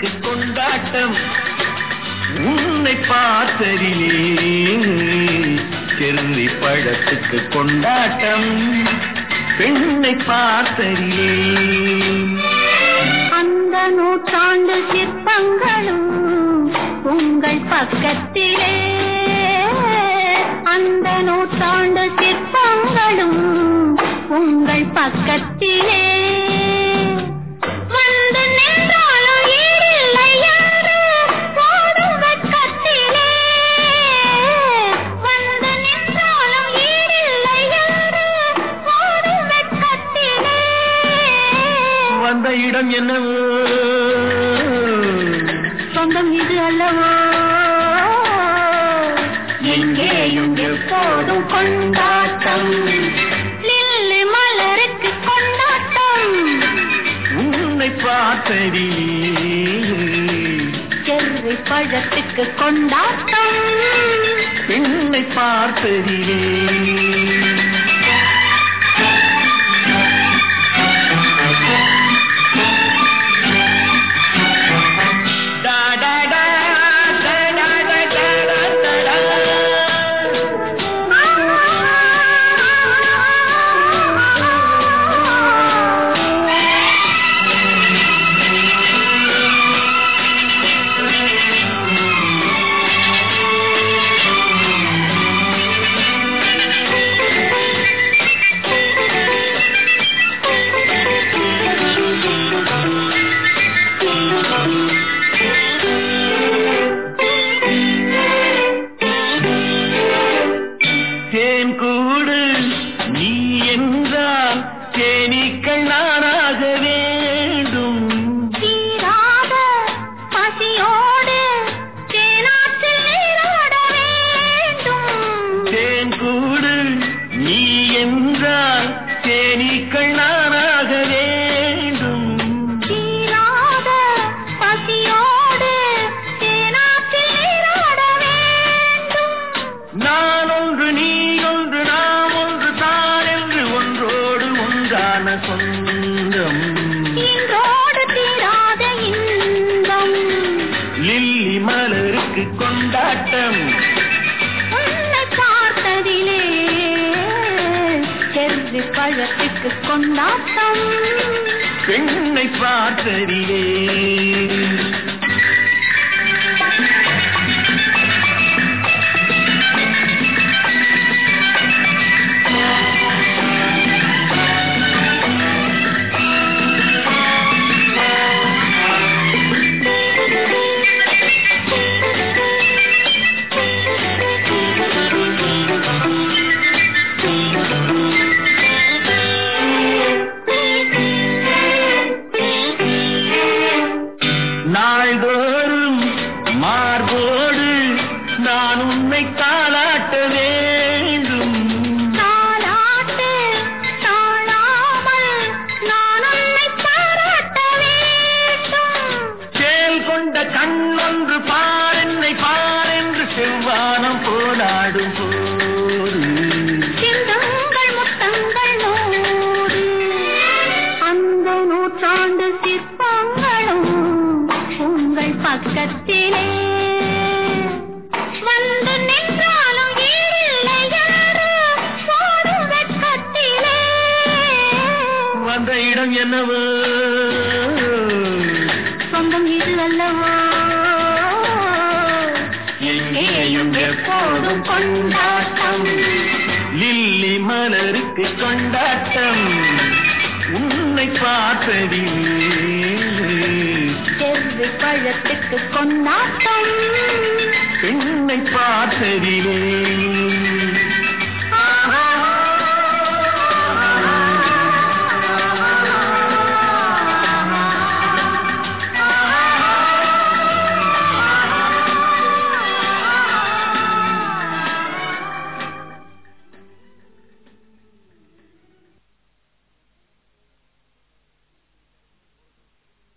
உனக்கு கொண்டாட்டம். உன்னை பார்த்ததிலே திருந்தி பழத்துக்கு கொண்டாட்டம். பெண்ணை பார்த்ததிலே அந்த நூற்றாண்டு சிற்பங்களும் உங்கள் பக்கத்திலே. அந்த நூற்றாண்டு சிற்பங்களும் உங்கள் பக்கத்திலே. இடம் என்னவோ? சொந்தம் இது அல்லவோ? எங்கேயும் எப்போதும் கொண்டாட்டம்? லில்லி மலருக்கு கொண்டாட்டம். உன்னை பார்த்தரியே செர்ரி பழத்துக்கு கொண்டாட்டம். பெண்ணை பார்த்தரியே Came மலருக்கு கொண்டாட்டம். பார்த்ததிலே செர்ரி பழத்துக்கு கொண்டாட்டம். பெண்ணை பார்த்ததிலே சிற்பங்களும் உங்கள் பக்கத்திலே. வந்து நின்றாலும் வெட்கத்திலே. வந்த இடம் என்னவோ? சொந்தம் இது அல்லவோ? எங்கேயும் எப்போதும் கொண்டாட்டம். லில்லி மலருக்கு கொண்டாட்டம். உன்னை பார்த்ததில்லை எது பழத்துக்கு கொண்டாட்டம் என்னை பார்த்ததிலே